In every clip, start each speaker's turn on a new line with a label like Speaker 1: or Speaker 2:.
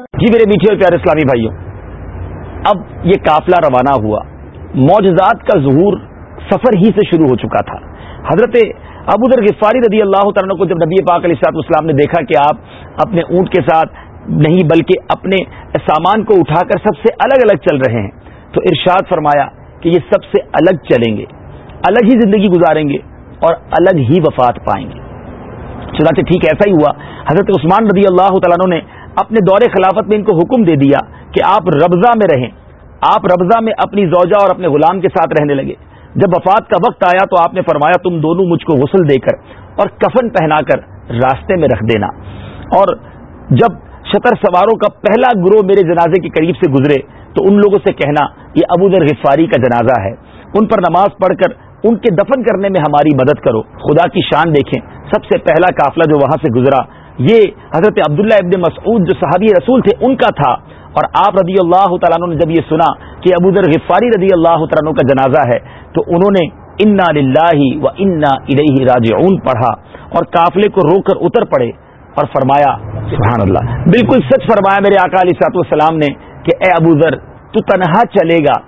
Speaker 1: جی میرے میٹھے اور پیارے اسلامی بھائیوں، اب یہ قافلہ روانہ ہوا۔ معجزات کا ظہور سفر ہی سے شروع ہو چکا تھا۔ حضرت ابو ذر غفاری رضی اللہ تعالیٰ کو جب نبی پاک علیہ صاحب اسلام نے دیکھا کہ آپ اپنے اونٹ کے ساتھ نہیں بلکہ اپنے سامان کو اٹھا کر سب سے الگ الگ چل رہے ہیں، تو ارشاد فرمایا کہ یہ سب سے الگ چلیں گے، الگ ہی زندگی گزاریں گے اور الگ ہی وفات پائیں گے۔ چنانچہ ٹھیک ایسا ہی ہوا۔ حضرت عثمان رضی اللہ تعالیٰ نے اپنے دور خلافت میں ان کو حکم دے دیا کہ آپ ربضہ میں رہیں۔ آپ ربضہ میں اپنی زوجہ اور اپنے غلام کے ساتھ رہنے لگے۔ جب وفات کا وقت آیا تو آپ نے فرمایا، تم دونوں مجھ کو غسل دے کر اور کفن پہنا کر راستے میں رکھ دینا۔ اور جب شطر سواروں کا پہلا گروہ میرے جنازے کے قریب سے گزرے تو ان لوگوں سے کہنا، یہ ابو ذر غفاری کا جنازہ ہے۔ ان پر نماز پڑھ کر ان کے دفن کرنے میں ہماری مدد کرو۔ خدا کی شان دیکھیں، سب سے پہلا قافلہ جو وہاں سے گزرا یہ حضرت عبداللہ ابن مسعود جو صحابی رسول تھے، ان کا تھا۔ اور آپ رضی اللہ تعالیٰ نے جب یہ سنا کہ ابو ذر غفاری رضی اللہ تعالیٰ کا جنازہ ہے، تو انہوں نے انا لاہ و انا ادئی راج پڑھا اور قافلے کو رو کر اتر پڑے اور فرمایا، سبحان اللہ۔ بالکل سچ فرمایا میرے آقا علی سات والسلام نے کہ اے ابو ذر، تو تنہا چلے گا،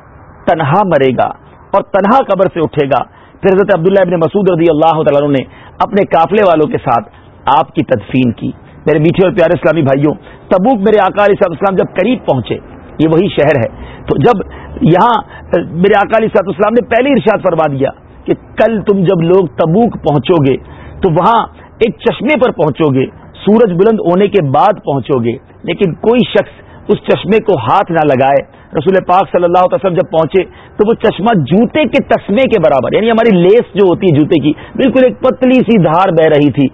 Speaker 1: تنہا مرے گا اور تنہا قبر سے اٹھے گا۔ پھر حضرت عبداللہ ابن مسعود رضی اللہ تعالیٰ نے اپنے قافلے والوں کے ساتھ آپ کی تدفین کی۔ میرے میٹھے اور پیارے اسلامی بھائیوں، تبوک میرے آقا علیہ صاحب اسلام جب قریب پہنچے، یہ وہی شہر ہے۔ تو جب یہاں میرے آقا علیہ صاحب اسلام نے پہلے ارشاد فرما دیا کہ کل تم جب لوگ تبوک پہنچو گے، تو وہاں ایک چشمے پر پہنچو گے، سورج بلند ہونے کے بعد پہنچو گے۔ لیکن کوئی شخص اس چشمے کو ہاتھ نہ لگائے۔ رسول پاک صلی اللہ علیہ وسلم جب پہنچے تو وہ چشمہ جوتے کے تسمے کے برابر یعنی ہماری لیس جو ہوتی ہے جوتے کی، بالکل ایک پتلی سی دھار بہ رہی تھی۔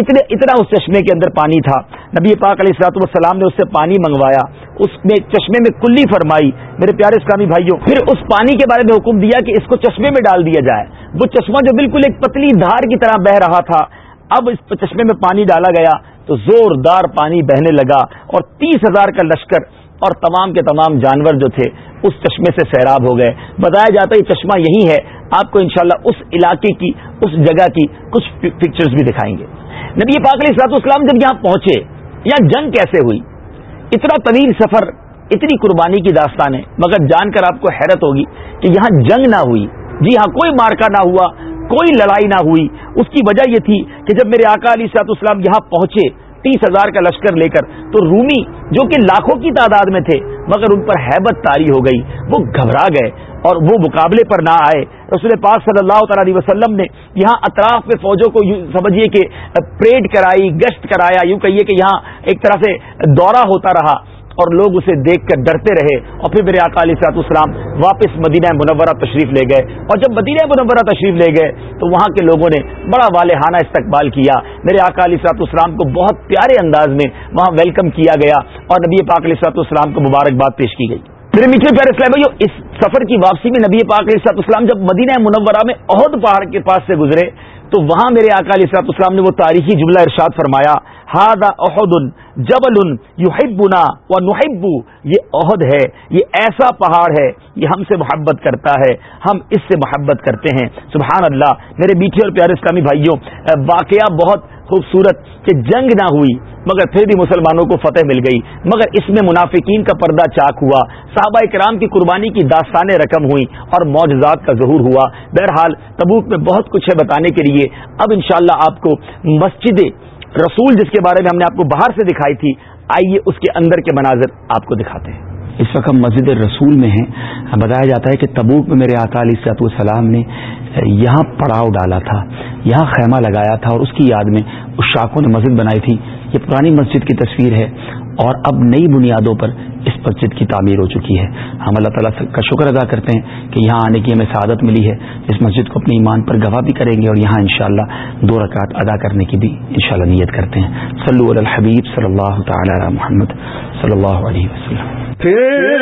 Speaker 1: اتنے اتنا اس چشمے کے اندر پانی تھا۔ نبی پاک علیہ السلاط والسلام نے اس سے پانی منگوایا۔ اس میں چشمے میں کلی فرمائی، میرے پیارے اسلامی بھائیوں، پھر اس پانی کے بارے میں حکم دیا کہ اس کو چشمے میں ڈال دیا جائے۔ وہ چشمہ جو بالکل ایک پتلی دھار کی طرح بہ رہا تھا، اب اس چشمے میں پانی ڈالا گیا۔ تو زوردار پانی بہنے لگا اور تیس ہزار کا لشکر اور تمام کے تمام جانور جو تھے اس چشمے سے سیراب ہو گئے۔ بتایا جاتا ہے یہ چشمہ یہی ہے، آپ کو انشاءاللہ اس علاقے کی، اس جگہ کی کچھ پکچرز بھی دکھائیں گے۔ نبی پاک علیہ السلاط اسلام جب یہاں پہنچے، یہاں جنگ کیسے ہوئی؟ اتنا طویل سفر، اتنی قربانی کی داستان ہے مگر جان کر آپ کو حیرت ہوگی کہ یہاں جنگ نہ ہوئی۔ جی ہاں کوئی مارکا نہ ہوا۔ کوئی لڑائی نہ ہوئی۔ اس کی وجہ یہ تھی کہ جب میرے آقا علی سات اسلام یہاں پہنچے تیس ہزار کا لشکر لے کر، تو رومی جو کہ لاکھوں کی تعداد میں تھے، مگر ان پر حیبت تاری ہو گئی۔ وہ گھبرا گئے اور وہ مقابلے پر نہ آئے۔ رسول پاک صلی اللہ تعالی علیہ وسلم نے یہاں اطراف میں فوجوں کو سمجھیے کہ پریڈ کرائی، گشت کرایا، یوں کہیے کہ یہاں ایک طرح سے دورہ ہوتا رہا۔ اور لوگ اسے دیکھ کر ڈرتے رہے اور پھر میرے آقا علیہ سلاط اسلام واپس مدینہ منورہ تشریف لے گئے اور جب مدینہ منورہ تشریف لے گئے تو وہاں کے لوگوں نے بڑا والہانہ استقبال کیا۔ میرے آقا علیہ سلاط اسلام کو بہت پیارے انداز میں وہاں ویلکم کیا گیا اور نبی پاک علیہ سلاط اسلام کو مبارکباد پیش کی گئی۔ میرے میٹھے پیارے اسلام بھائی اس سفر کی واپسی میں نبی پاک علیہ سلاط اسلام جب مدینہ منورہ میں عہد پہاڑ کے پاس سے گزرے تو وہاں میرے آقا علیہ سلاط اسلام نے وہ تاریخی جملہ ارشاد فرمایا ہاد عہد جبل یحبنا و نحبو یہ عہد ہے، یہ ایسا پہاڑ ہے، یہ ہم سے محبت کرتا ہے، ہم اس سے محبت کرتے ہیں۔ سبحان اللہ، میرے میٹھے اور پیارے اسلامی بھائیوں، واقعہ بہت خوبصورت کہ جنگ نہ ہوئی، مگر پھر بھی مسلمانوں کو فتح مل گئی۔ مگر اس میں منافقین کا پردہ چاک ہوا، صحابہ کرام کی قربانی کی داستانیں رقم ہوئی اور معجزات کا ظہور ہوا۔ بہرحال، تبوک میں بہت کچھ ہے بتانے کے لیے۔ اب انشاءاللہ شاء آپ کو مسجد رسول جس کے بارے میں ہم نے آپ کو باہر سے دکھائی تھی، آئیے اس کے اندر کے مناظر آپ کو دکھاتے ہیں۔ اس وقت ہم مسجد رسول میں ہیں۔ بتایا جاتا ہے کہ تبوک میں میرے آقا علیہ سیات السلام نے یہاں پڑاؤ ڈالا تھا، یہاں خیمہ لگایا تھا اور اس کی یاد میں اس شاخوں نے مسجد بنائی تھی۔ یہ پرانی مسجد کی تصویر ہے۔ اور اب نئی بنیادوں پر اس مسجد کی تعمیر ہو چکی ہے۔ ہم اللہ تعالیٰ کا شکر ادا کرتے ہیں کہ یہاں آنے کی ہمیں سعادت ملی ہے۔ اس مسجد کو اپنے ایمان پر گواہ بھی کریں گے اور یہاں انشاءاللہ دو رکعت ادا کرنے کی بھی انشاءاللہ نیت کرتے ہیں۔ صلو علی الحبیب صلی اللہ تعالی علی محمد صلی اللہ علیہ وسلم۔ پھر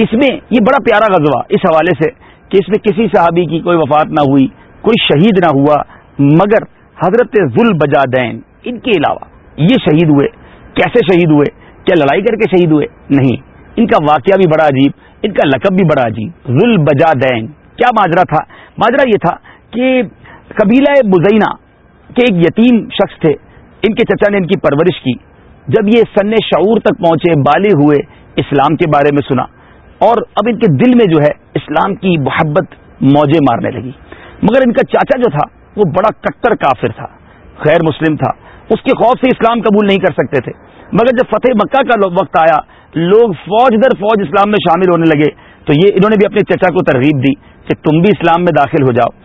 Speaker 1: اس میں یہ بڑا پیارا غزوہ اس حوالے سے کہ اس میں کسی صحابی کی کوئی وفات نہ ہوئی، کوئی شہید نہ ہوا، مگر حضرت ذل بجادین ان کے علاوہ یہ شہید ہوئے۔ کیسے شہید ہوئے؟ کیا لڑائی کر کے شہید ہوئے؟ نہیں۔ ان کا واقعہ بھی بڑا عجیب، ان کا لقب بھی بڑا عجیب۔ ذل بجادین کیا ماجرا تھا؟ ماجرا یہ تھا کہ قبیلہ بزینہ کے ایک یتیم شخص تھے۔ ان کے چچا نے ان کی پرورش کی۔ جب یہ سن شعور تک پہنچے، بالغ ہوئے، اسلام کے بارے میں سنا۔ اور اب ان کے دل میں جو ہے اسلام کی محبت موجے مارنے لگی۔ مگر ان کا چاچا جو تھا، وہ بڑا کٹر کافر تھا، غیر مسلم تھا۔ اس کے خوف سے اسلام قبول نہیں کر سکتے تھے۔ مگر جب فتح مکہ کا وقت آیا، لوگ فوج در فوج اسلام میں شامل ہونے لگے۔ تو یہ انہوں نے بھی اپنے چچا کو ترغیب دی کہ تم بھی اسلام میں داخل ہو جاؤ۔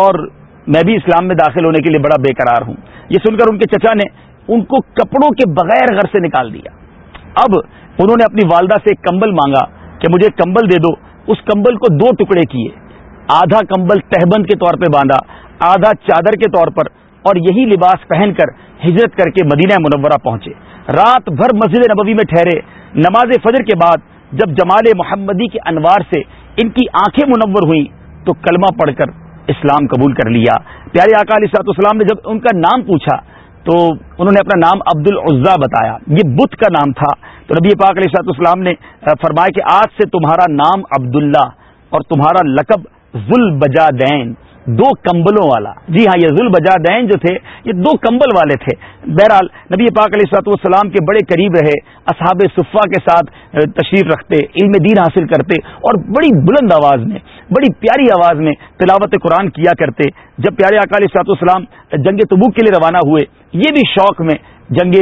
Speaker 1: اور میں بھی اسلام میں داخل ہونے کے لیے بڑا بے قرار ہوں۔ یہ سن کر ان کے چچا نے ان کو کپڑوں کے بغیر گھر سے نکال دیا۔ اب انہوں نے اپنی والدہ سے ایک کمبل مانگا۔ کہ مجھے کمبل دے دو، اس کمبل کو دو ٹکڑے کیے۔ آدھا کمبل تہبند کے طور پہ باندھا، آدھا چادر کے طور پر، اور یہی لباس پہن کر ہجرت کر کے مدینہ منورہ پہنچے۔ رات بھر مسجد نبوی میں ٹھہرے، نماز فجر کے بعد جب جمال محمدی کے انوار سے ان کی آنکھیں منور ہوئی تو کلمہ پڑھ کر اسلام قبول کر لیا۔ پیارے آقا علیہ سات اسلام نے جب ان کا نام پوچھا تو انہوں نے اپنا نام عبد العزا بتایا۔ یہ بت کا نام تھا۔ تو نبی پاک علیہ سات اسلام نے فرمایا کہ آج سے تمہارا نام عبداللہ اور تمہارا لقب ذل بجا دین دو کمبلوں والا۔ جی ہاں یہ ذل بجا دین جو تھے، یہ دو کمبل والے تھے۔ بہرحال نبی پاک علیہ سات والسلام کے بڑے قریب رہے، اصحاب صفا کے ساتھ تشریف رکھتے، علم دین حاصل کرتے اور بڑی بلند آواز میں بڑی پیاری آواز میں تلاوت قرآن کیا کرتے، جب پیارے اکالی سات والسلام جنگ تبوک کے لیے روانہ ہوئے، یہ بھی شوق میں جنگ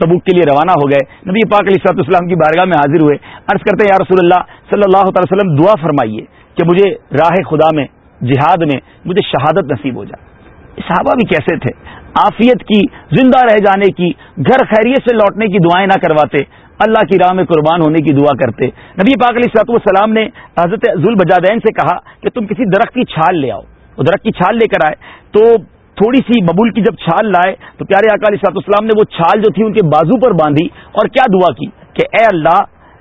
Speaker 1: تبوک کے لیے روانہ ہو گئے۔ نبی پاک علیہ صاحب السلام کی بارگاہ میں حاضر ہوئے۔ عرض کرتے ہیں، یا رسول اللہ صلی اللہ تعالی وسلم، دعا فرمائیے کہ مجھے راہ خدا میں، جہاد میں مجھے شہادت نصیب ہو جائے۔ صحابہ بھی کیسے تھے؟ آفیت کی، زندہ رہ جانے کی، گھر خیریت سے لوٹنے کی دعائیں نہ کرواتے۔ اللہ کی راہ میں قربان ہونے کی دعا کرتے۔ نبی پاک علیہ سلاط والسلام نے حضرت ذوال بجادین سے کہا کہ تم کسی درخت کی چھال لے آؤ۔ وہ درخت کی چھال لے کر آئے۔ تو تھوڑی سی ببول کی جب چھال لائے تو پیارے آکا علیہ سلاط اسلام نے وہ چھال جو تھی ان کے بازو پر باندھی اور کیا دعا کی؟ کہ اے اللہ،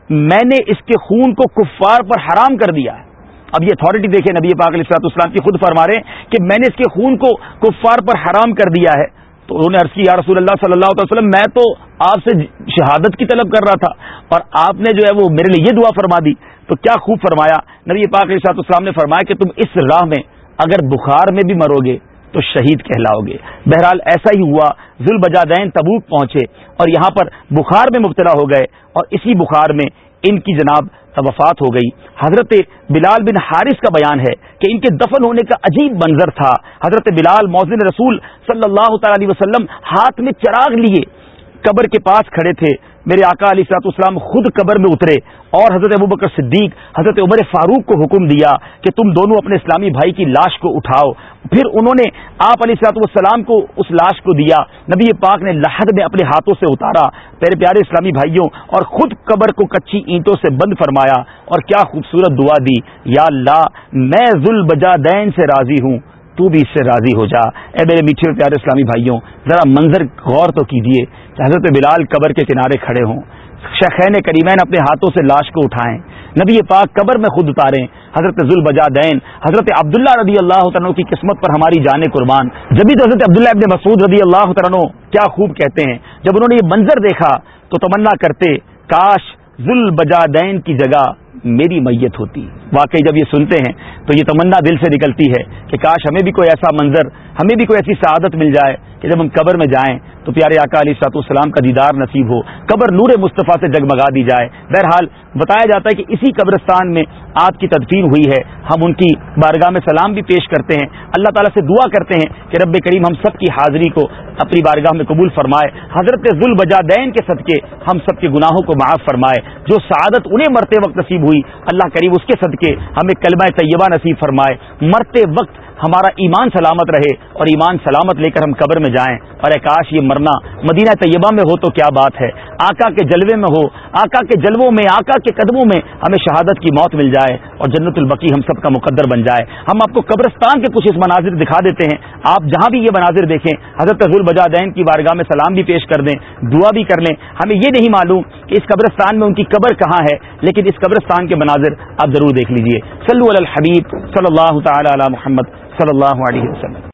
Speaker 1: میں نے اس کے خون کو کفار پر حرام کر دیا ہے۔ اب یہ اتارٹی دیکھیں، نبی پاک علیہ السلاط اسلام کی خود فرما رہے ہیں کہ میں نے اس کے خون کو کفار پر حرام کر دیا ہے۔ تو انہوں نے عرض کی، یا رسول اللہ صلی اللہ علیہ وسلم، میں تو آپ سے شہادت کی طلب کر رہا تھا اور آپ نے جو ہے وہ میرے لیے یہ دعا فرما دی، تو کیا خوب فرمایا۔ نبی پاک علیہ السلاط اسلام نے فرمایا کہ تم اس راہ میں اگر بخار میں بھی مرو گے تو شہید کہلاؤ گے۔ بہرحال ایسا ہی ہوا ذوال بجادین تبوک پہنچے اور یہاں پر بخار میں مبتلا ہو گئے اور اسی بخار میں ان کی جناب وفات ہو گئی۔ حضرت بلال بن حارث کا بیان ہے کہ ان کے دفن ہونے کا عجیب منظر تھا۔ حضرت بلال موزن رسول صلی اللہ تعالی علیہ وسلم ہاتھ میں چراغ لیے قبر کے پاس کھڑے تھے۔ میرے آقا علی سلاط اسلام خود قبر میں اترے اور حضرت ابو بکر صدیق، حضرت عمر فاروق کو حکم دیا کہ تم دونوں اپنے اسلامی بھائی کی لاش کو اٹھاؤ۔ پھر انہوں نے آپ علی سلاط والسلام کو اس لاش کو دیا۔ نبی پاک نے لہد میں اپنے ہاتھوں سے اتارا۔ پیارے پیارے اسلامی بھائیوں، اور خود قبر کو کچی اینٹوں سے بند فرمایا اور کیا خوبصورت دعا دی۔ یا اللہ، میں ذل بجا دین سے راضی ہوں۔ تو بھی اس سے راضی ہو جا۔ اے میرے میٹھے پیارے اسلامی بھائیوں، ذرا منظر غور تو کیجیے کہ حضرت بلال قبر کے کنارے کھڑے ہوں۔ شیخین کریمین اپنے ہاتھوں سے لاش کو اٹھائیں۔ نبی پاک قبر میں خود اتاریں۔ حضرت ذوالبجا دین حضرت عبداللہ رضی اللہ عنہ کی قسمت پر ہماری جان قربان۔ جبھی تو حضرت عبداللہ ابن مسعود رضی اللہ عنہ کیا خوب کہتے ہیں، جب انہوں نے یہ منظر دیکھا تو تمنا کرتے، کاش ذوالبجا دین کی جگہ میری میت ہوتی۔ واقعی جب یہ سنتے ہیں تو یہ تمنا دل سے نکلتی ہے کہ کاش ہمیں بھی کوئی ایسا منظر، ہمیں بھی کوئی ایسی سعادت مل جائے کہ جب ہم قبر میں جائیں تو پیارے آقا علی سات السلام کا دیدار نصیب ہو، قبر نور مصطفیٰ سے جگمگا دی جائے۔ بہرحال بتایا جاتا ہے کہ اسی قبرستان میں آپ کی تدفین ہوئی ہے۔ ہم ان کی بارگاہ میں سلام بھی پیش کرتے ہیں۔ اللہ تعالیٰ سے دعا کرتے ہیں کہ رب کریم ہم سب کی حاضری کو اپنی بارگاہ میں قبول فرمائے۔ حضرت ذل بجا دین کے صدقے ہم سب کے گناہوں کو معاف فرمائے۔ جو سعادت انہیں مرتے وقت نصیب ہوئی، اللہ کریم اس کے صدقے ہمیں کلمہ طیبہ نصیب فرمائے۔ مرتے وقت ہمارا ایمان سلامت رہے اور ایمان سلامت لے کر ہم قبر میں جائیں۔ اور کاش یہ مرنا مدینہ طیبہ میں ہو تو کیا بات ہے؟ آقا کے جلوے میں ہو، آقا کے جلووں میں، آقا کے قدموں میں ہمیں شہادت کی موت مل جائے اور جنت البقی ہم سب کا مقدر بن جائے۔ ہم آپ کو قبرستان کے کچھ اس مناظر دکھا دیتے ہیں۔ آپ جہاں بھی یہ مناظر دیکھیں، حضرت بجا دین کی بارگاہ میں سلام بھی پیش کر دیں، دعا بھی کر لیں۔ ہمیں یہ نہیں معلوم کہ اس قبرستان میں ان کی قبر کہاں ہے، لیکن اس قبرستان کے مناظر آپ ضرور دیکھ لیجیے۔ صلو علی الحبیب صلی اللہ تعالی علی محمد۔ صلی اللہ علیہ وسلم۔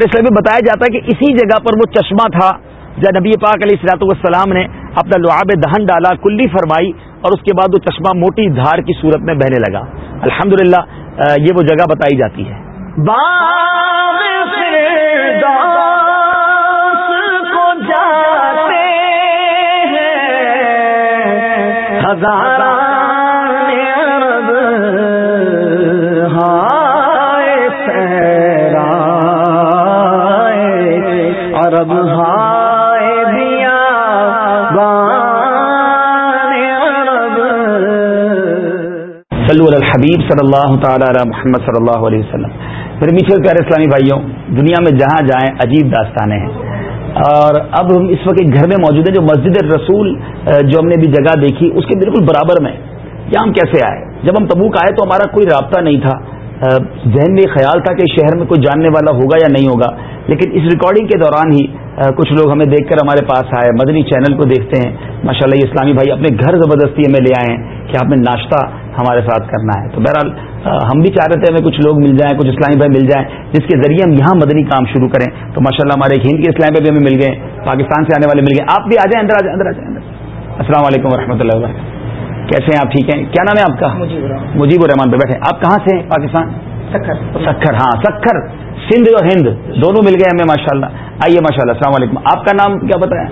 Speaker 1: اسلام میں بتایا جاتا ہے کہ اسی جگہ پر وہ چشمہ تھا جب نبی پاک علیہ السلاط والسلام نے اپنا لعاب دہن ڈالا، کلی فرمائی اور اس کے بعد وہ چشمہ موٹی دھار کی صورت میں بہنے لگا۔ الحمد یہ وہ جگہ بتائی جاتی ہے۔ ہزار الحبیب صلی اللہ تعالی علی محمد صلی اللہ علیہ وسلم۔ میرے میٹھے پیارے اسلامی بھائیوں، دنیا میں جہاں جائیں عجیب داستانیں ہیں۔ اور اب ہم اس وقت گھر میں موجود ہیں جو مسجد رسول جو ہم نے بھی جگہ دیکھی، اس کے بالکل برابر میں۔ کیا ہم کیسے آئے؟ جب ہم تبوک آئے تو ہمارا کوئی رابطہ نہیں تھا۔ ذہن میں خیال تھا کہ شہر میں کوئی جاننے والا ہوگا یا نہیں ہوگا۔ لیکن اس ریکارڈنگ کے دوران ہی کچھ لوگ ہمیں دیکھ کر ہمارے پاس آئے۔ مدنی چینل کو دیکھتے ہیں۔ ماشاء اللہ یہ اسلامی بھائی اپنے گھر زبردستی ہمیں لے آئے ہیں کہ آپ نے ناشتہ ہمارے ساتھ کرنا ہے۔ تو بہرحال ہم بھی چاہ رہے تھے ہمیں کچھ لوگ مل جائیں کچھ اسلامی بھائی مل جائیں جس کے ذریعے ہم یہاں مدنی کام شروع کریں۔ تو ماشاء اللہ ہمارے ہند کے اسلامی بھائی بھی ہمیں مل گئے پاکستان سے آنے والے مل گئے۔ آپ بھی آ جائیں اندر آ جائیں اندر آ جائیں اندر۔ السلام علیکم و رحمۃ اللہ وبرکاتہ۔ کیسے ہیں آپ؟ ٹھیک ہیں؟ کیا نام ہے آپ کا؟ مجیب الرحمان۔ پہ بیٹھے۔ آپ کہاں سے ہیں؟ پاکستان؟ سکھر۔ ہاں سکھر سندھ اور ہند۔ دونوں مل گئے ہمیں ماشاء اللہ آئیے ماشاء اللہ السلام علیکم۔ آپ کا نام کیا بتایا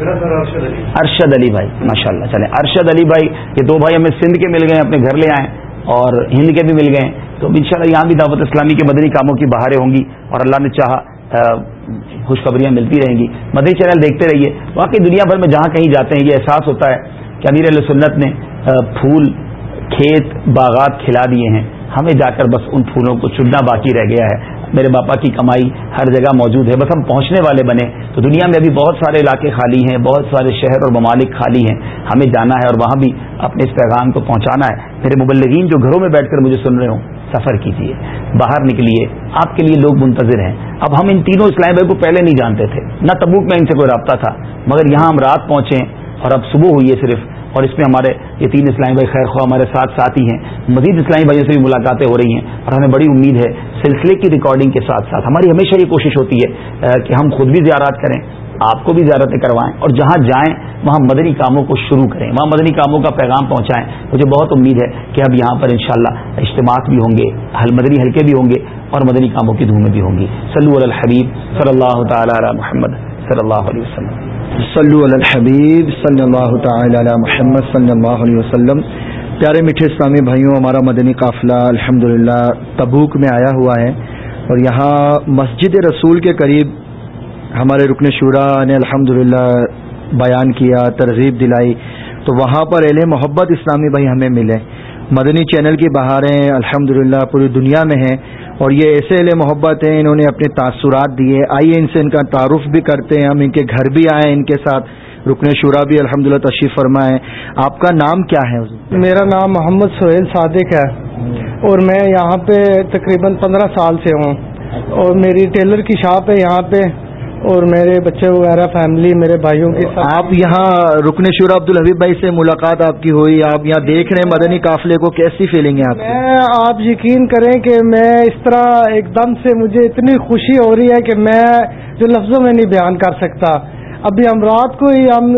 Speaker 1: ارشد علی۔ بھائی ماشاء اللہ چلے ارشد علی بھائی یہ دو بھائی ہمیں سندھ کے مل گئے اپنے گھر لے آئے اور ہند کے بھی مل گئے تو ان شاء اللہ یہاں بھی دعوت اسلامی کے مدنی کاموں کی بہاریں ہوں گی اور اللہ نے چاہا خوشخبریاں ملتی رہیں گی۔ مدنی چینل دیکھتے رہیے۔ واقعی دنیا بھر میں جہاں کہیں جاتے ہیں یہ احساس ہوتا ہے کہ امیر علیہ سنت نے پھول کھیت باغات کھلا دیے ہیں۔ ہمیں جا کر بس ان پھولوں کو چننا باقی رہ گیا ہے۔ میرے باپا کی کمائی ہر جگہ موجود ہے، بس ہم پہنچنے والے بنے۔ تو دنیا میں ابھی بہت سارے علاقے خالی ہیں، بہت سارے شہر اور ممالک خالی ہیں۔ ہمیں جانا ہے اور وہاں بھی اپنے اس پیغام کو پہنچانا ہے۔ میرے مبلغین جو گھروں میں بیٹھ کر مجھے سن رہے ہوں، سفر کیجیے باہر نکلیے۔ آپ کے لیے لوگ منتظر ہیں۔ اب ہم ان تینوں اسلام بھائی کو پہلے نہیں جانتے تھے۔ نہ تبوک میں ان سے کوئی رابطہ تھا، مگر یہاں ہم رات پہنچے اور اب صبح ہوئی ہے صرف۔ اور اس میں ہمارے یہ تین اسلامی بھائی خیر خواہ ہمارے ساتھ ساتھی ہیں۔ مزید اسلامی بھائیوں سے بھی ملاقاتیں ہو رہی ہیں اور ہمیں بڑی امید ہے سلسلے کی ریکارڈنگ کے ساتھ ساتھ۔ ہماری ہمیشہ یہ کوشش ہوتی ہے کہ ہم خود بھی زیارات کریں، آپ کو بھی زیارتیں کروائیں اور جہاں جائیں، وہاں مدنی کاموں کو شروع کریں، وہاں مدنی کاموں کا پیغام پہنچائیں۔ مجھے بہت امید ہے کہ اب یہاں پر انشاءاللہ شاء اجتماعات بھی ہوں گے، حل، مدنی حلقے بھی ہوں گے اور مدنی کاموں کی دھومیں بھی ہوں گی۔ صلی الحبیب صلی اللہ تعالی علی محمد صلی اللہ علیہ وسلم۔
Speaker 2: صلو علی الحبیب صلی اللہ تعالی علی محمد صلی اللہ علیہ وسلم۔ پیارے میٹھے اسلامی بھائیوں، ہمارا مدنی قافلہ الحمد تبوک میں آیا ہوا ہے اور یہاں مسجد رسول کے قریب ہمارے رکن شورا نے الحمد بیان کیا، ترغیب دلائی۔ تو وہاں پر اہل محبت اسلامی بھائی ہمیں ملے۔ مدنی چینل کی بہاریں الحمد پوری دنیا میں ہیں اور یہ ایسے اہل محبت ہیں، انہوں نے اپنے تاثرات دیے۔ آئیے ان سے ان کا تعارف بھی کرتے ہیں، ہم ان کے گھر بھی آئے ان کے ساتھ۔ رکن شورا بھی الحمد للہ تشریف فرمائے۔ آپ کا نام کیا ہے؟
Speaker 3: میرا نام محمد سہیل صادق ہے اور میں یہاں پہ تقریباً پندرہ سال سے ہوں۔ اور میری ٹیلر کی شاپ ہے یہاں پہ اور میرے بچے وغیرہ فیملی میرے بھائیوں کی
Speaker 2: آپ یہاں رکن شورا عبد الحبیب بھائی سے ملاقات آپ کی ہوئی آپ یہاں دیکھ رہے ہیں مدنی قافلے کو کیسی فیلنگ ہے آپ
Speaker 3: میں آپ یقین کریں کہ میں اس طرح ایک دم سے مجھے اتنی خوشی ہو رہی ہے کہ میں جو لفظوں میں نہیں بیان کر سکتا۔ ابھی ہم رات کو ہی ہم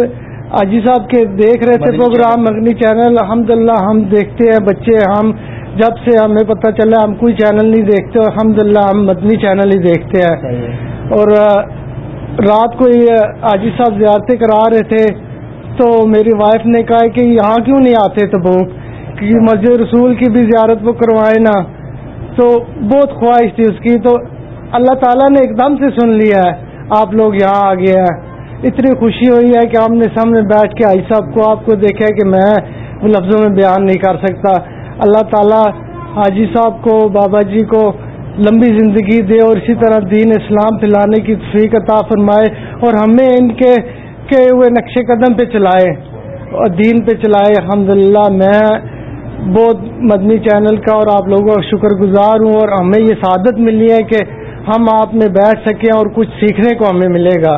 Speaker 3: اجی صاحب کے دیکھ رہے تھے پروگرام مگنی چینل۔ الحمد ہم دیکھتے ہیں بچے ہم جب سے ہمیں پتہ چلا ہم کوئی چینل نہیں دیکھتے الحمد ہم مدنی چینل ہی دیکھتے ہیں۔ اور رات کو یہ آجی صاحب زیارتیں کرا رہے تھے تو میری وائف نے کہا کہ یہاں کیوں نہیں آتے تبوک کیونکہ مسجد رسول کی بھی زیارت وہ کروائے نا۔ تو بہت خواہش تھی اس کی۔ تو اللہ تعالیٰ نے ایک دم سے سن لیا ہے۔ آپ لوگ یہاں آ گئے ہیں۔ اتنی خوشی ہوئی ہے کہ ہم نے سامنے بیٹھ کے آئی صاحب کو آپ کو دیکھا کہ میں لفظوں میں بیان نہیں کر سکتا۔ اللہ تعالیٰ حاجی صاحب کو، بابا جی کو لمبی زندگی دے اور اسی طرح دین اسلام پھیلانے کی فیق عطا فرمائے اور ہمیں ان کے کے ہوئے نقش قدم پہ چلائے اور دین پہ چلائے۔ الحمد میں بہت مدنی چینل کا اور آپ لوگوں کا شکر گزار ہوں اور ہمیں یہ سعادت ملی ہے کہ ہم آپ میں بیٹھ سکیں اور کچھ سیکھنے کو ہمیں ملے گا۔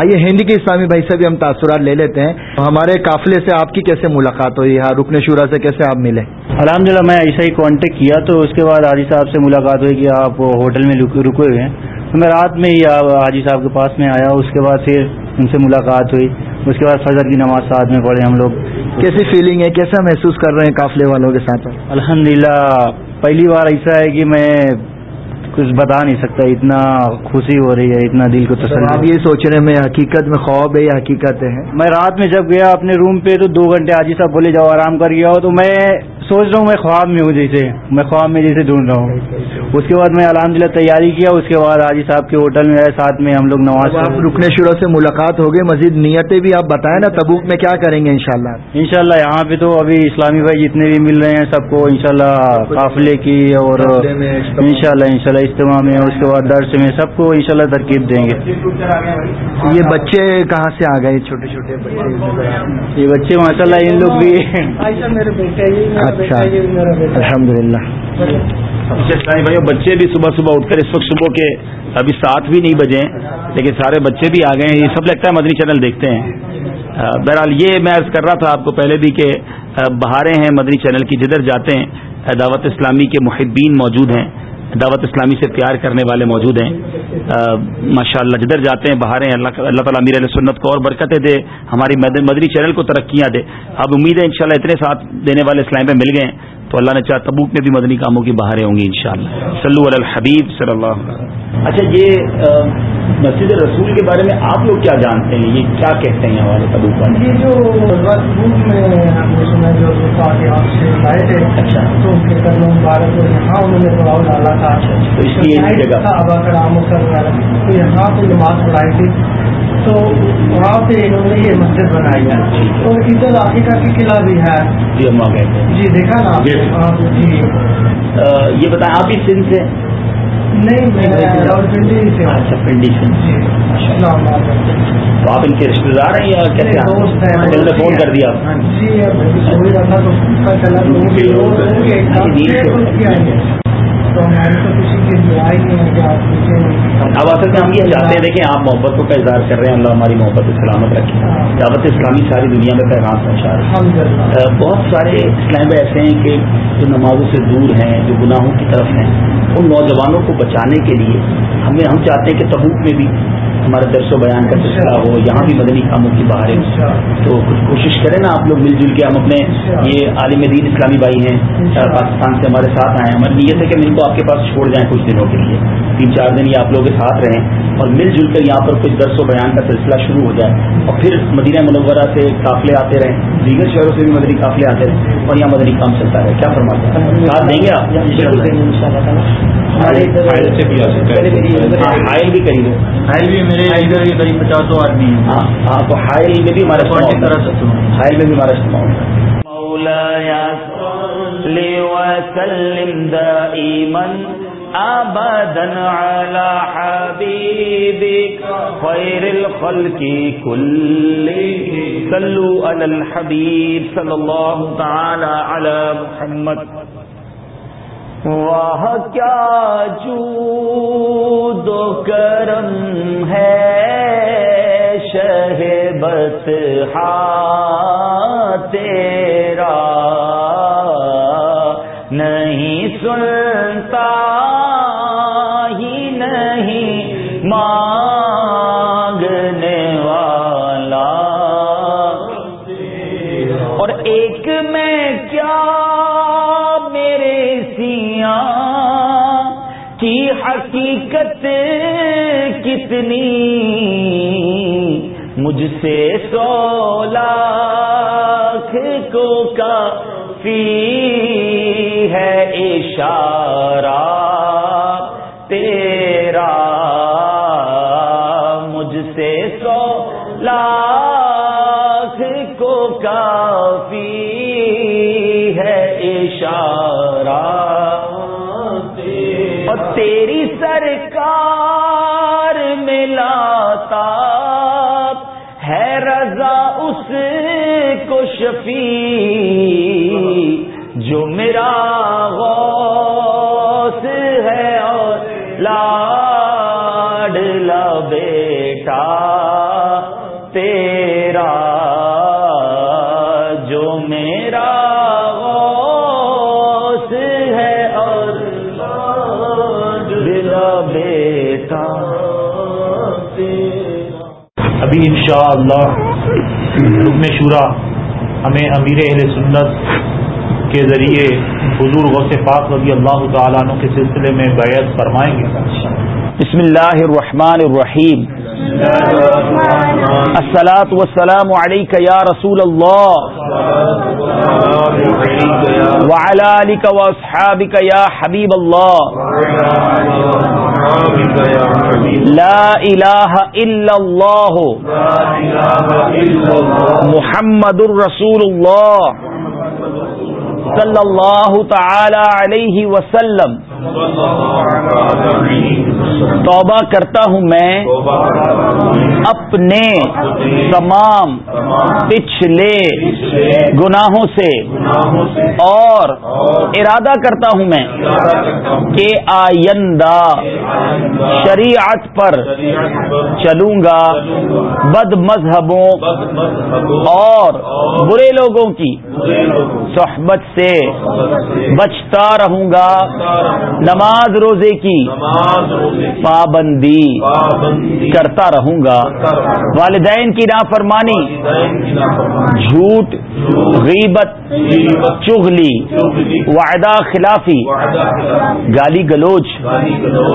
Speaker 2: آئیے ہندی کے اسلامی بھائی سے بھی ہم تاثرات لے لیتے ہیں۔ ہمارے قافلے سے آپ کی کیسے ملاقات ہوئی؟ ہاں رکن شورا سے کیسے آپ ملے؟
Speaker 4: الحمد للہ میں ایسا ہی کانٹیکٹ کیا تو اس کے بعد حاجی صاحب سے ملاقات ہوئی کہ آپ ہوٹل میں رکے ہوئے ہیں۔ تو میں رات میں ہی حاجی صاحب کے پاس میں آیا اس کے بعد پھر ان سے ملاقات ہوئی۔ اس کے بعد فجر کی نماز ساتھ میں پڑھے ہم لوگ۔
Speaker 2: کیسی فیلنگ ہے؟ کیسا محسوس کر رہے ہیں قافلے والوں کے ساتھ؟
Speaker 4: الحمد پہلی بار ایسا ہے کہ میں کچھ بتا نہیں سکتا اتنا خوشی ہو رہی ہے اتنا دل کو تسلی
Speaker 2: آپ یہ سوچ رہے میں حقیقت میں خواب ہے یا حقیقت ہے؟
Speaker 4: میں رات میں جب گیا اپنے روم پہ تو دو گھنٹے آجی صاحب بولے جاؤ آرام کر گیا ہو تو میں سوچ رہا ہوں میں خواب میں ہوں جیسے میں خواب میں جیسے ڈھونڈ رہا ہوں۔ اس کے بعد میں الحمد تیاری کیا۔ اس کے بعد حاجی صاحب کے ہوٹل میں آئے ساتھ میں ہم لوگ نواز
Speaker 2: آپ رکنے شروع سے ملاقات ہو گئی مزید نیتیں بھی آپ بتائیں نا تبوک میں کیا کریں گے انشاءاللہ؟
Speaker 4: انشاءاللہ یہاں پہ تو ابھی اسلامی بھائی جتنے بھی مل رہے ہیں سب کو انشاءاللہ قافلے کی اور انشاءاللہ انشاءاللہ اجتماع میں، اس کے بعد درس میں سب کو انشاءاللہ ترکیب دیں گے۔
Speaker 2: یہ بچے کہاں سے آ گئے؟ چھوٹے چھوٹے بچے
Speaker 4: یہ بچے ماشاء اللہ ان لوگ بھی
Speaker 2: اچھا۔ الحمد للہ
Speaker 1: اچھا، بھائی بچے بھی صبح صبح اٹھ کر اس وقت صبح کے ابھی سات بھی نہیں بجے لیکن سارے بچے بھی آ گئے ہیں۔ یہ سب لگتا ہے مدنی چینل دیکھتے ہیں۔ بہرحال یہ میں عرض کر رہا تھا آپ کو پہلے بھی کہ بہاریں ہیں مدنی چینل کی، جدھر جاتے ہیں دعوت اسلامی کے محبین موجود ہیں۔ دعوت اسلامی سے پیار کرنے والے موجود ہیں۔ ماشاء اللہ جدھر جاتے ہیں باہر ہیں اللہ اللہ تعالیٰ امیر علیہ سنت کو اور برکتیں دے ہماری مدری چینل کو ترقیاں دے۔ اب امید ہے انشاءاللہ اتنے ساتھ دینے والے اسلام پہ مل گئے ہیں۔ تو اللہ نے چاہ تبوک میں بھی مدنی کاموں کی بہاریں ہوں گی ان شاء اللہ سلو الحبیب صلی اللہ اچھا یہ مسجد رسول کے بارے میں آپ لوگ کیا جانتے ہیں؟ یہ کیا کہتے ہیں ہمارے تبوک والے؟
Speaker 3: یہ جو اچھا۔ تو ان کے قدم مبارک یہاں انہوں نے پڑاؤ ڈالا تھا۔
Speaker 1: تو اس لیے جگہ۔
Speaker 3: تو یہاں پہ نماز پڑھائی تھی۔ تو وہاں پہ انہوں نے یہ مسجد بنائی ہے۔ اور ادھر عقیقہ کی قلعہ بھی ہے۔
Speaker 1: جی تھے۔
Speaker 3: جی دیکھا نا۔ جی۔
Speaker 1: یہ بتائیں آپ ہی سندھ سے
Speaker 3: نہیں میں
Speaker 1: اچھا پنڈی سے تو آپ ان کے رشتے دار ہیں یا کیسے نے فون کر دیا۔
Speaker 3: جی سوئی رہا تھا تو پتہ چلا تو ہماری تو کسی کی دعائی نہیں ہے کہ آپ
Speaker 1: اب اصل ہم یہ چاہتے ہیں دیکھیں آپ محبتوں کا اظہار کر رہے ہیں اللہ ہماری محبت سلامت رکھے۔ دعوت اسلامی ساری دنیا میں پیغام پہنچا رہے ہیں بہت سارے اسلام ایسے ہیں کہ جو نمازوں سے دور ہیں جو گناہوں کی طرف ہیں ان نوجوانوں کو بچانے کے لیے ہمیں ہم چاہتے ہیں کہ تبوک میں بھی ہمارا درس و بیان کا سلسلہ ہو یہاں بھی مدنی کاموں کی باہر تو کچھ کوشش کریں نا آپ لوگ مل جل کے ہم اپنے یہ عالم دین اسلامی بھائی ہیں پاکستان سے ہمارے ساتھ آئے ہیں ہماری نیت ہے کہ ہم ان کو آپ کے پاس چھوڑ جائیں کچھ دنوں کے لیے تین چار دن یہ آپ لوگ کے ساتھ رہیں اور مل جل کر یہاں پر کچھ درس و بیان کا سلسلہ شروع ہو جائے اور پھر مدینہ منورہ سے قافلے آتے رہیں دیگر شہروں سے بھی مدنی قافلے آتے رہیں اور یہاں مدنی کام چلتا رہے کیا فرماتے ہیں ساتھ دیں گے آپ حائل بھی قریب ہے
Speaker 4: میرے ادھر یہ قریب پچاس سو آدمی ہیں۔
Speaker 1: ہاں ہاں تو حائل میں بھی ہمارا
Speaker 4: طرح سے
Speaker 1: حائل میں بھی ہمارا استعمال
Speaker 5: وسلم دائما ابدا على حبيبك خير الخلق كلهم. صلوا على الحبيب صلى الله تعالى على محمد. واہ کیا جود دو کرم ہے؟ شہ بت تیرا نہیں سن حقیقت کتنی؟ مجھ سے سو لاکھ کو کافی ہے اشارہ۔ تیری سرکار ملاتا ہے رضا اس کو شفیع
Speaker 6: ابھی انشاءاللہ رکن شورا ہمیں امیر اہل سنت کے ذریعے حضور غوث پاک رضی اللہ تعالیٰ عنہ کے سلسلے میں بیعت فرمائیں گے
Speaker 1: بسم اللہ الرحمن الرحیم۔ السلاۃ والسلام علیک یا رسول اللہ وعلى آلك واصحابك يا حبيب الله لا الہ الا اللہ محمد الرسول اللہ صلی اللہ تعالی علیہ وسلم. توبہ کرتا ہوں میں اپنے تمام پچھلے گناہوں سے اور ارادہ کرتا ہوں میں کہ آئندہ شریعت پر چلوں گا بد مذہبوں اور برے لوگوں کی صحبت سے بچتا رہوں گا نماز روزے کی پابندی کرتا رہوں گا۔ والدین کی نافرمانی جھوٹ غیبت چغلی وعدہ خلافی گالی گلوچ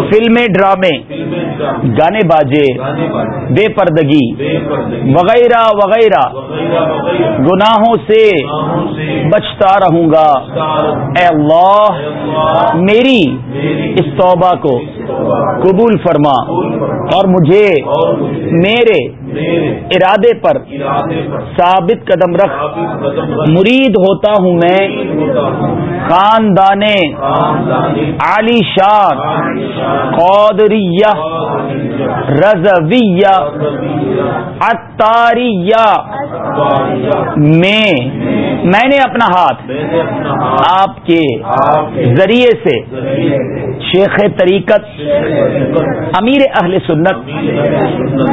Speaker 1: فلمیں ڈرامے گانے باجے بے پردگی وغیرہ وغیرہ۔ گناہوں سے بچتا رہوں گا۔ اے اللہ میری اس توبہ کو قبول فرما اور مجھے میرے ارادے پر ثابت قدم رکھ مرید ہوتا ہوں میں خاندان علی شان قودریہ رضویہ اتاریہ میں میں نے اپنا ہاتھ آپ کے ذریعے سے شیخ طریقت امیر اہل سنت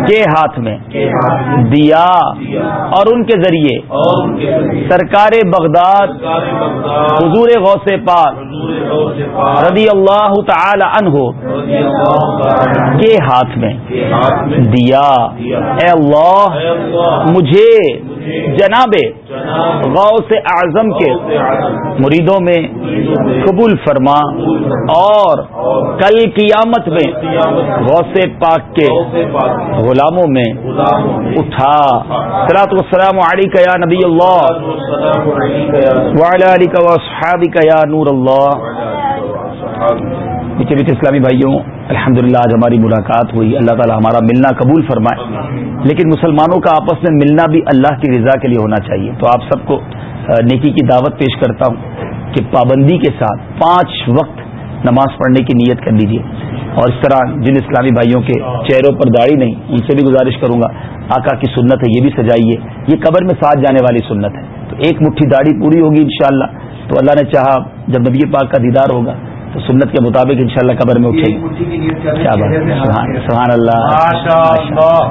Speaker 1: کے ہاتھ میں دیا اور ان کے ذریعے سرکار بغداد حضور غوث پاک رضی اللہ تعالی عنہ کے ہاتھ میں دیا۔ اے اللہ مجھے جناب غوث اعظم کے مریدوں میں قبول فرما اور کل قیامت میں غوث پاک کے غلاموں میں اٹھا۔ سلاۃ وسلام علی یا نبی اللہ۔ وعلی علی کا یا نور اللہ۔ میٹھے میٹھے اسلامی بھائیوں الحمد آج ہماری ملاقات ہوئی۔ اللہ تعالی ہمارا ملنا قبول فرمائے۔ لیکن مسلمانوں کا آپس میں ملنا بھی اللہ کی رضا کے لیے ہونا چاہیے۔ تو آپ سب کو نیکی کی دعوت پیش کرتا ہوں کہ پابندی کے ساتھ پانچ وقت نماز پڑھنے کی نیت کر لیجیے اور اس طرح جن اسلامی بھائیوں کے چہروں پر داڑھی نہیں، ان سے بھی گزارش کروں گا، آقا کی سنت ہے، یہ بھی سجائیے۔ یہ قبر میں ساتھ جانے والی سنت ہے۔ تو ایک مٹھی داڑھی پوری ہوگی انشاءاللہ۔ تو اللہ نے چاہا جب نبی پاک کا دیدار ہوگا تو سنت کے مطابق انشاءاللہ قبر میں اٹھیں۔ گے کیا بات۔ سبحان اللہ۔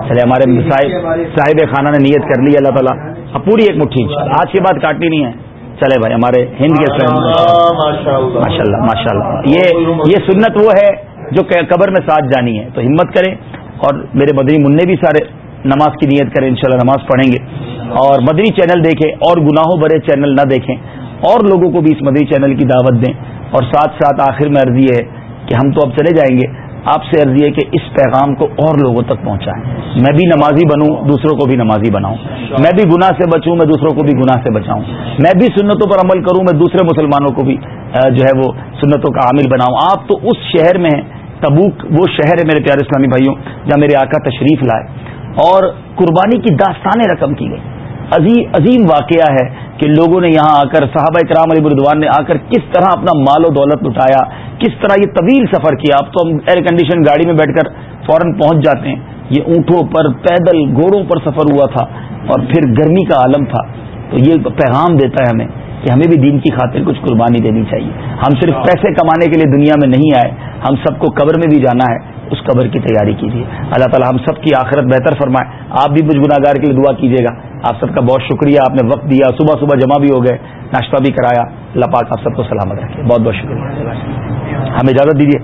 Speaker 1: چلے ہمارے صاحب خانہ نے نیت کر لی اللہ تعالیٰ۔ اب پوری ایک مٹھی۔ آج کے بعد کاٹنی نہیں ہے۔ چلے بھائی ہمارے ہند کے
Speaker 6: ماشاء اللہ
Speaker 1: ماشاء اللہ ماشاء اللہ یہ یہ سنت وہ ہے جو قبر میں ساتھ جانی ہے۔ تو ہمت کریں۔ اور میرے مدنی منع بھی سارے نماز کی نیت کریں انشاءاللہ نماز پڑھیں گے۔ اور مدنی چینل دیکھیں۔ اور گناہوں بھرے چینل نہ دیکھیں۔ اور لوگوں کو بھی اس مدنی چینل کی دعوت دیں۔ اور ساتھ ساتھ آخر میں عرضی ہے کہ ہم تو اب چلے جائیں گے، آپ سے عرضی ہے کہ اس پیغام کو اور لوگوں تک پہنچائیں۔ میں بھی نمازی بنوں، دوسروں کو بھی نمازی بناؤں۔ میں بھی گناہ سے بچوں، میں دوسروں کو بھی گناہ سے بچاؤں۔ میں بھی سنتوں پر عمل کروں، میں دوسرے مسلمانوں کو بھی جو ہے وہ سنتوں کا عامل بناؤں۔ آپ تو اس شہر میں ہیں، تبوک، وہ شہر ہے میرے پیارے اسلامی بھائیوں، جہاں میرے آقا تشریف لائے۔ اور قربانی کی داستانیں رقم کی گئی عظیم واقعہ ہے کہ لوگوں نے یہاں آ کر صحابہ کرام علی بردوان نے آ کر کس طرح اپنا مال و دولت لٹایا کس طرح یہ طویل سفر کیا۔ اب تو ہم ایئر کنڈیشن گاڑی میں بیٹھ کر فوراً پہنچ جاتے ہیں۔ یہ اونٹوں پر پیدل گھوڑوں پر سفر ہوا تھا اور پھر گرمی کا عالم تھا۔ تو یہ پیغام دیتا ہے ہمیں کہ ہمیں بھی دین کی خاطر کچھ قربانی دینی چاہیے۔ ہم صرف پیسے کمانے کے لیے دنیا میں نہیں آئے ہم سب کو قبر میں بھی جانا ہے اس قبر کی تیاری کیجیے۔ اللہ تعالی ہم سب کی آخرت بہتر فرمائے۔ آپ بھی مجھ گناگار کے لیے دعا کیجیے گا۔ آپ سب کا بہت شکریہ، آپ نے وقت دیا، صبح صبح جمع بھی ہو گئے، ناشتہ بھی کرایا۔ اللہ پاک آپ سب کو سلامت رکھے۔ بہت بہت شکریہ۔ ہمیں اجازت دیجیے